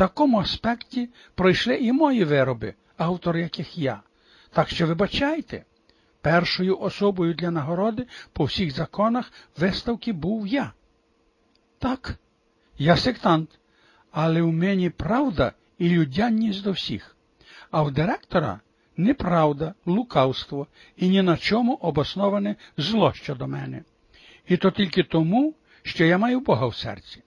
такому аспекті пройшли і мої вироби, автор яких я. Так що вибачайте, першою особою для нагороди по всіх законах виставки був я. Так, я сектант, але у мені правда і людяність до всіх, а в директора неправда, лукавство і ні на чому обосноване зло щодо мене. І то тільки тому, що я маю Бога в серці.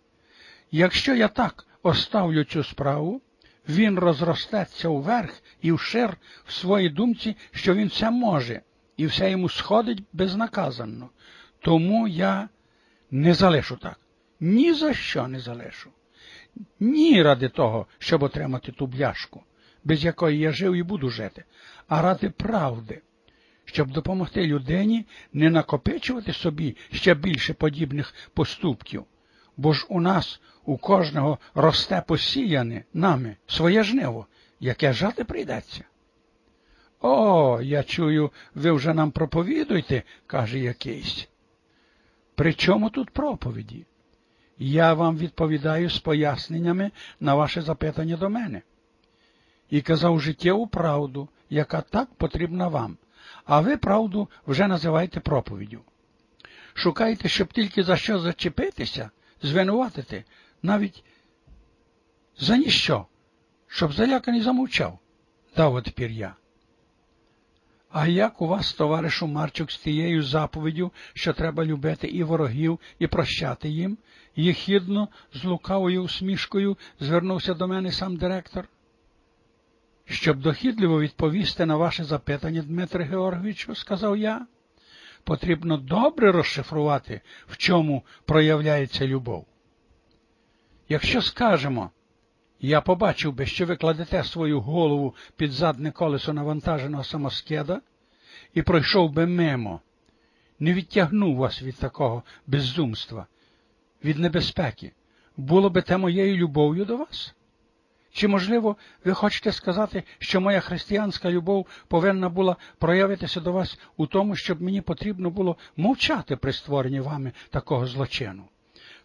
Якщо я так оставлю цю справу, він розростеться вверх і вшир в своїй думці, що він все може, і все йому сходить безнаказанно. Тому я не залишу так. Ні за що не залишу. Ні ради того, щоб отримати ту бляшку, без якої я жив і буду жити, а ради правди, щоб допомогти людині не накопичувати собі ще більше подібних поступків. Бо ж у нас у кожного росте посіяне нами своє жниво, яке жати прийдеться. О, я чую, ви вже нам проповідуєте, каже якийсь. При чому тут проповіді? Я вам відповідаю з поясненнями на ваше запитання до мене. І казав життєву правду, яка так потрібна вам, а ви правду вже називаєте проповіддю. Шукайте, щоб тільки за що зачепитися, звинуватити, навіть за ніщо, щоб заляканий замовчав, дав отепір я. А як у вас, товаришу Марчук, з тією заповіддю, що треба любити і ворогів, і прощати їм, єхідно, з лукавою усмішкою звернувся до мене сам директор? Щоб дохідливо відповісти на ваше запитання, Дмитре Георговичу, сказав я, потрібно добре розшифрувати, в чому проявляється любов. Якщо скажемо, я побачив би, що ви кладете свою голову під задне колесо навантаженого самоскеда і пройшов би мимо, не відтягнув вас від такого безумства, від небезпеки, було би те моєю любов'ю до вас? Чи, можливо, ви хочете сказати, що моя християнська любов повинна була проявитися до вас у тому, щоб мені потрібно було мовчати при створенні вами такого злочину?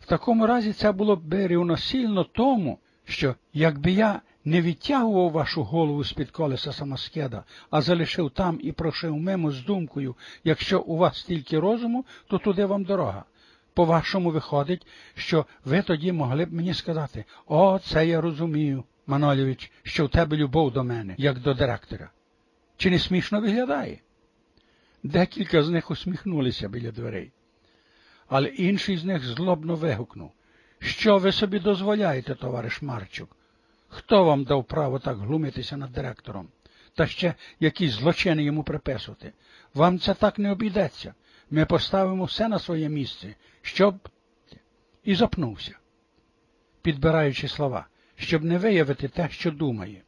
В такому разі це було б рівносильно тому, що якби я не відтягував вашу голову з-під колеса самоскеда, а залишив там і прошив мимо з думкою, якщо у вас стільки розуму, то туди вам дорога. По-вашому виходить, що ви тоді могли б мені сказати, о, це я розумію, Манолєвич, що в тебе любов до мене, як до директора. Чи не смішно виглядає? Декілька з них усміхнулися біля дверей, але інший з них злобно вигукнув. Що ви собі дозволяєте, товариш Марчук? Хто вам дав право так глумитися над директором? Та ще якісь злочини йому приписувати? Вам це так не обійдеться. Ми поставимо все на своє місце, щоб. І запнувся, підбираючи слова, щоб не виявити те, що думає,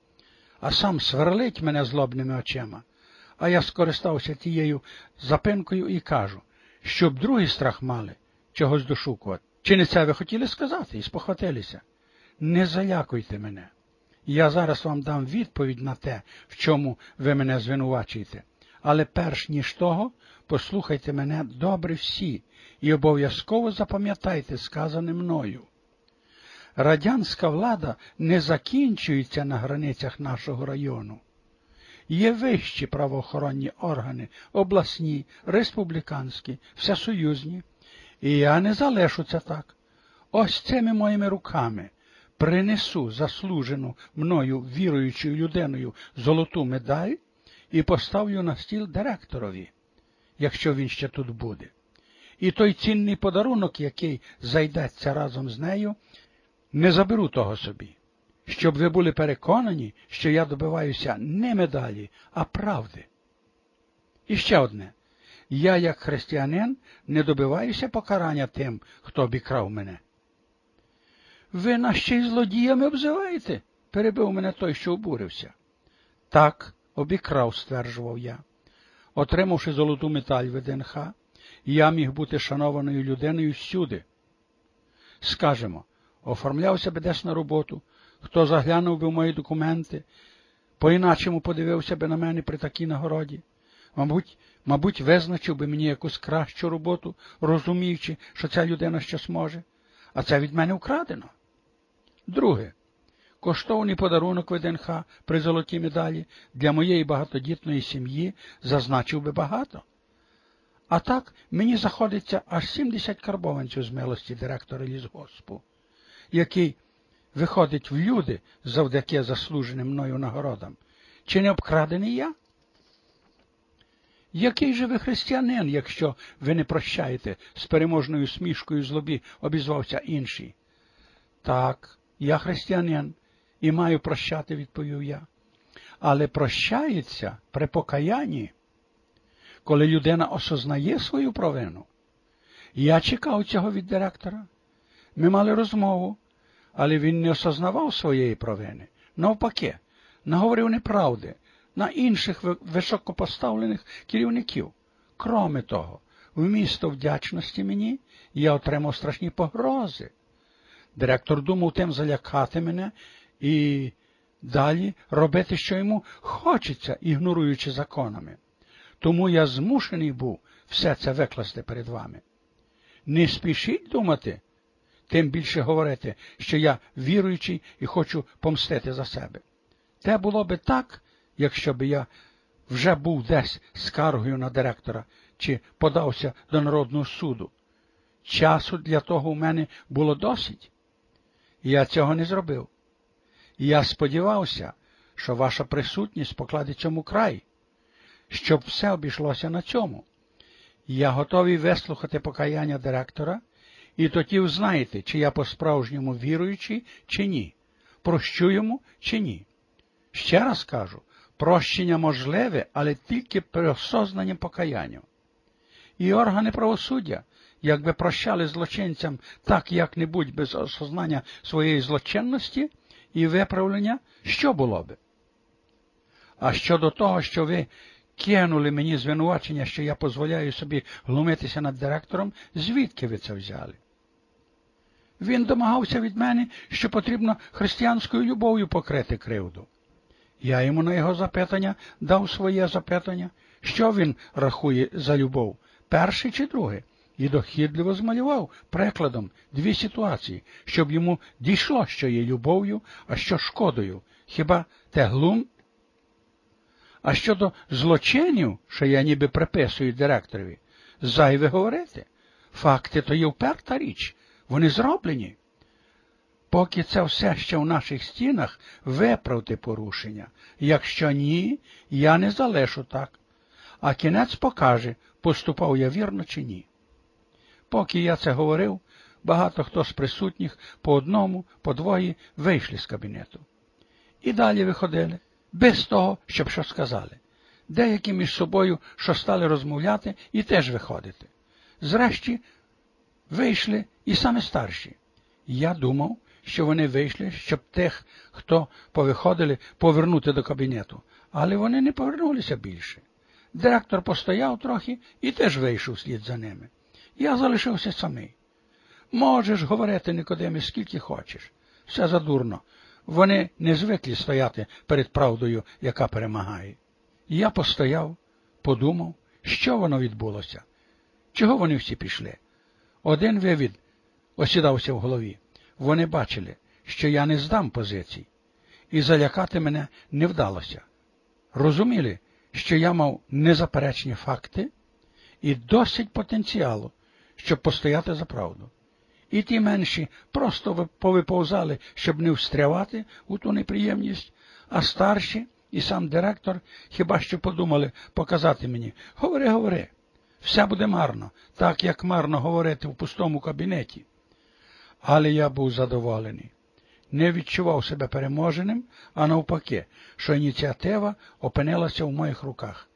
а сам сверлить мене злобними очима. А я скористався тією запинкою і кажу, щоб другий страх мали чогось дошукувати. Чи не це ви хотіли сказати і спохватилися? Не залякуйте мене. Я зараз вам дам відповідь на те, в чому ви мене звинувачуєте. Але перш ніж того, послухайте мене добре всі і обов'язково запам'ятайте сказане мною. Радянська влада не закінчується на границях нашого району. Є вищі правоохоронні органи, обласні, республіканські, всесоюзні. І я не залишу це так. Ось цими моїми руками принесу заслужену мною віруючою людиною золоту медаль і поставлю на стіл директорові, якщо він ще тут буде. І той цінний подарунок, який зайдеться разом з нею, не заберу того собі, щоб ви були переконані, що я добиваюся не медалі, а правди. І ще одне. Я, як християнин, не добиваюся покарання тим, хто обікрав мене. Ви нас ще й злодіями обзиваєте? перебив мене той, що обурився. Так, обікрав, стверджував я. Отримавши золоту медаль ВДНХ, я міг бути шанованою людиною всюди. Скажемо, оформлявся би десь на роботу, хто заглянув би в мої документи, по іначому подивився би на мене при такій нагороді. Мабуть, мабуть, визначив би мені якусь кращу роботу, розуміючи, що ця людина щось може, а це від мене вкрадено. Друге, коштовний подарунок ВДНХ при золотій медалі для моєї багатодітної сім'ї зазначив би багато. А так мені заходиться аж 70 карбованців з милості директора лісгоспу, який виходить в люди завдяки заслуженим мною нагородам. Чи не обкрадений я? Який же ви християнин, якщо ви не прощаєте з переможною смішкою злобі, обізвався інший. Так, я християнин і маю прощати, відповів я. Але прощається при покаянні, коли людина осознає свою провину. Я чекав цього від директора. Ми мали розмову, але він не осознавав своєї провини. Навпаки, наговорив неправди на інших високопоставлених керівників. Кроме того, вмісто вдячності мені я отримав страшні погрози. Директор думав тим залякати мене і далі робити, що йому хочеться, ігноруючи законами. Тому я змушений був все це викласти перед вами. Не спішіть думати, тим більше говорити, що я віруючий і хочу помстити за себе. Те було би так, якщо б я вже був десь скаргою на директора чи подався до Народного суду. Часу для того у мене було досить. Я цього не зробив. я сподівався, що ваша присутність покладе цьому край, щоб все обійшлося на цьому. Я готовий вислухати покаяння директора, і тоді узнаєте, чи я по-справжньому віруючий, чи ні, прощу йому чи ні. Ще раз кажу, прощення можливе, але тільки при осознанні покаяння. І органи правосуддя, якби прощали злочинцям так як-небудь без осознання своєї злочинності і виправлення, що було би? А щодо того, що ви кинули мені звинувачення, що я дозволяю собі глумитися над директором, звідки ви це взяли? Він домагався від мене, що потрібно християнською любов'ю покрити кривду. Я йому на його запитання дав своє запитання, що він рахує за любов, перше чи друге, і дохідливо змалював прикладом дві ситуації, щоб йому дійшло, що є любов'ю, а що шкодою. Хіба те глум? А щодо злочинів, що я ніби приписую директорові, зайве говорити. Факти то є вперта річ, вони зроблені. Поки це все ще в наших стінах, виправте порушення. Якщо ні, я не залишу так. А кінець покаже, поступав я вірно чи ні. Поки я це говорив, багато хто з присутніх по одному, по двоє вийшли з кабінету. І далі виходили, без того, щоб що сказали. Деякі між собою що стали розмовляти і теж виходити. Зрешті вийшли і саме старші. Я думав, що вони вийшли, щоб тих, хто повиходили, повернути до кабінету, але вони не повернулися більше. Директор постояв трохи і теж вийшов слід за ними. Я залишився самий. Можеш говорити Никодеме, скільки хочеш. Все задурно. Вони не звикли стояти перед правдою, яка перемагає. Я постояв, подумав, що воно відбулося, чого вони всі пішли. Один вивід осідався в голові. Вони бачили, що я не здам позицій, і залякати мене не вдалося. Розуміли, що я мав незаперечні факти і досить потенціалу, щоб постояти за правду. І ті менші просто повиповзали, щоб не встрявати у ту неприємність, а старші і сам директор хіба що подумали показати мені говори, говори, все буде марно, так як марно говорити в пустому кабінеті але я був задоволений. Не відчував себе переможеним, а навпаки, що ініціатива опинилася в моїх руках,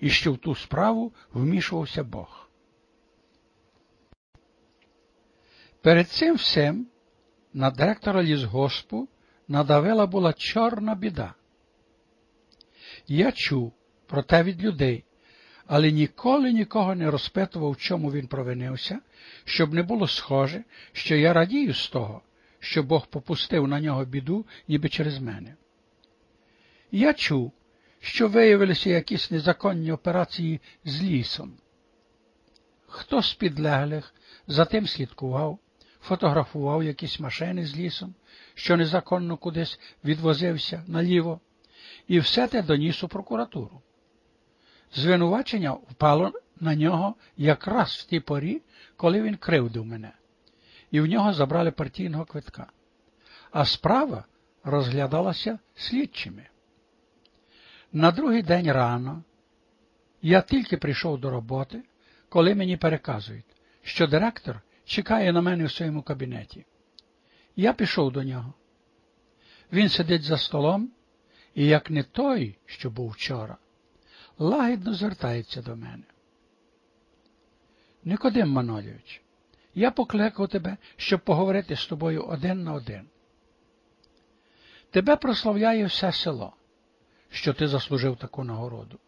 і що в ту справу вмішувався Бог. Перед цим всім на директора лісгоспу надавила була чорна біда. Я чув про те від людей, але ніколи нікого не розпитував, чому він провинився, щоб не було схоже, що я радію з того, що Бог попустив на нього біду, ніби через мене. Я чув, що виявилися якісь незаконні операції з лісом. Хто з підлеглих за тим слідкував, фотографував якісь машини з лісом, що незаконно кудись відвозився наліво, і все те доніс у прокуратуру. Звинувачення впало на нього якраз в тій порі, коли він кривдив мене, і в нього забрали партійного квитка. А справа розглядалася слідчими. На другий день рано я тільки прийшов до роботи, коли мені переказують, що директор чекає на мене в своєму кабінеті. Я пішов до нього. Він сидить за столом, і як не той, що був вчора, лагідно звертається до мене. Никодим Манолійович, я покликав тебе, щоб поговорити з тобою один на один. Тебе прославляє все село, що ти заслужив таку нагороду.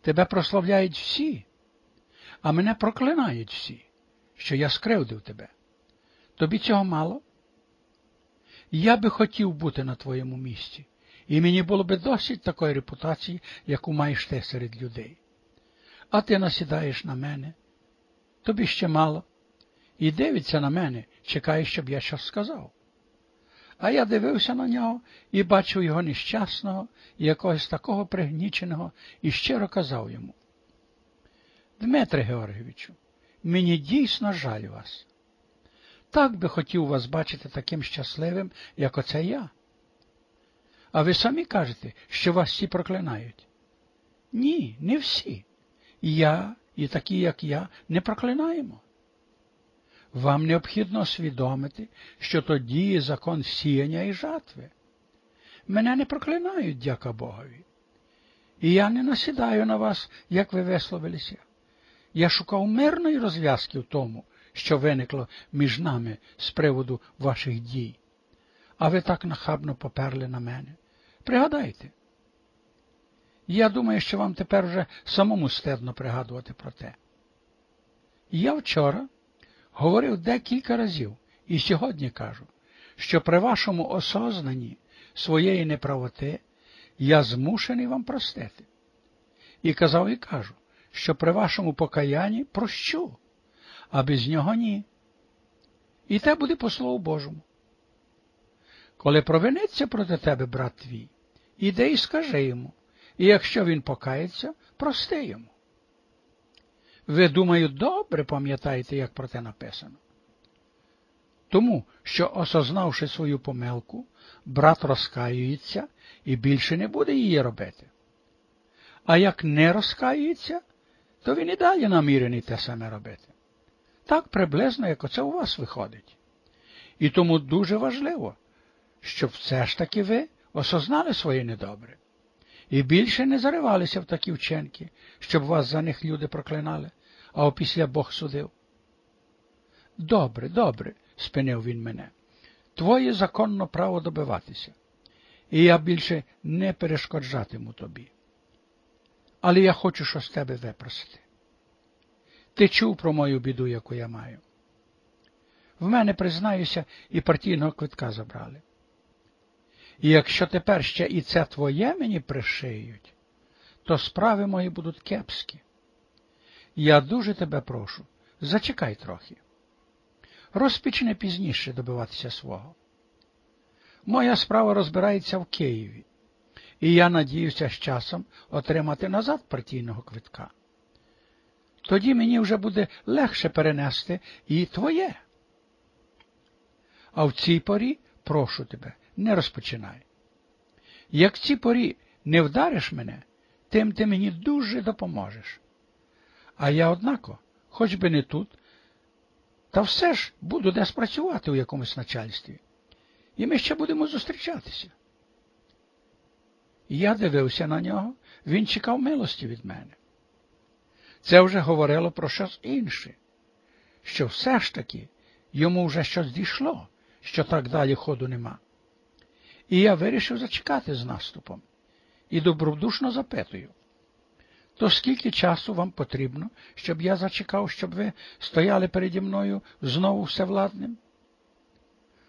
Тебе прославляють всі, а мене проклинають всі, що я скривдив тебе. Тобі цього мало? Я би хотів бути на твоєму місці, і мені було би досить такої репутації, яку маєш ти серед людей. А ти насідаєш на мене, тобі ще мало, і дивиться на мене, чекає, щоб я щось сказав. А я дивився на нього і бачив його нещасного і якогось такого пригніченого, і щиро казав йому. Дмитре Георгійовичу, мені дійсно жаль вас. Так би хотів вас бачити таким щасливим, як оце я. А ви самі кажете, що вас всі проклинають? Ні, не всі. Я, і такі, як я, не проклинаємо. Вам необхідно усвідомити, що то діє закон сіяння і жатви. Мене не проклинають, дяка Богові. І я не насідаю на вас, як ви висловилися. Я шукав мирної розв'язки в тому, що виникло між нами з приводу ваших дій. А ви так нахабно поперли на мене. Пригадайте. Я думаю, що вам тепер вже самому стидно пригадувати про те. Я вчора говорив декілька разів і сьогодні кажу, що при вашому осознанні своєї неправоти я змушений вам простити. І казав і кажу, що при вашому покаянні прощу, а без нього ні. І те буде по Слову Божому. Коли провиниться проти тебе, брат твій, іди і скажи йому, і якщо він покається, прости йому. Ви, думаю, добре пам'ятаєте, як про те написано. Тому, що, осознавши свою помилку, брат розкаюється і більше не буде її робити. А як не розкаюється, то він і далі намірений те саме робити. Так приблизно, як оце у вас виходить. І тому дуже важливо, щоб все ж таки ви осознали своє недобре і більше не заривалися в такі вченки, щоб вас за них люди проклинали, а опісля Бог судив. Добре, добре, спинив він мене. Твоє законно право добиватися, і я більше не перешкоджатиму тобі. Але я хочу щось тебе випросити. Ти чув про мою біду, яку я маю. В мене, признаюся, і партійного квитка забрали. І якщо тепер ще і це твоє мені пришиють, то справи мої будуть кепські. Я дуже тебе прошу, зачекай трохи. Розпічне пізніше добиватися свого. Моя справа розбирається в Києві, і я надіюся з часом отримати назад партійного квитка. Тоді мені вже буде легше перенести і твоє. А в цій порі прошу тебе, не розпочинай. Як в цій порі не вдариш мене, тим ти мені дуже допоможеш. А я, однако, хоч би не тут, та все ж буду десь працювати у якомусь начальстві, і ми ще будемо зустрічатися. Я дивився на нього, він чекав милості від мене. Це вже говорило про щось інше, що все ж таки йому вже щось дійшло, що так далі ходу нема. І я вирішив зачекати з наступом і добродушно запитую. То скільки часу вам потрібно, щоб я зачекав, щоб ви стояли переді мною знову всевладним?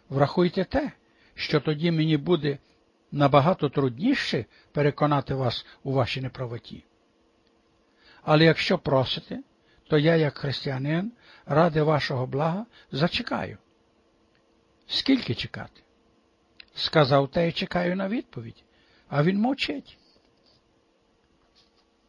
Врахуйте те, що тоді мені буде набагато трудніше переконати вас у вашій неправоті. Але якщо просите, то я, як християнин, ради вашого блага, зачекаю. Скільки чекати? Сказав та й чекаю на відповідь, а він мовчить.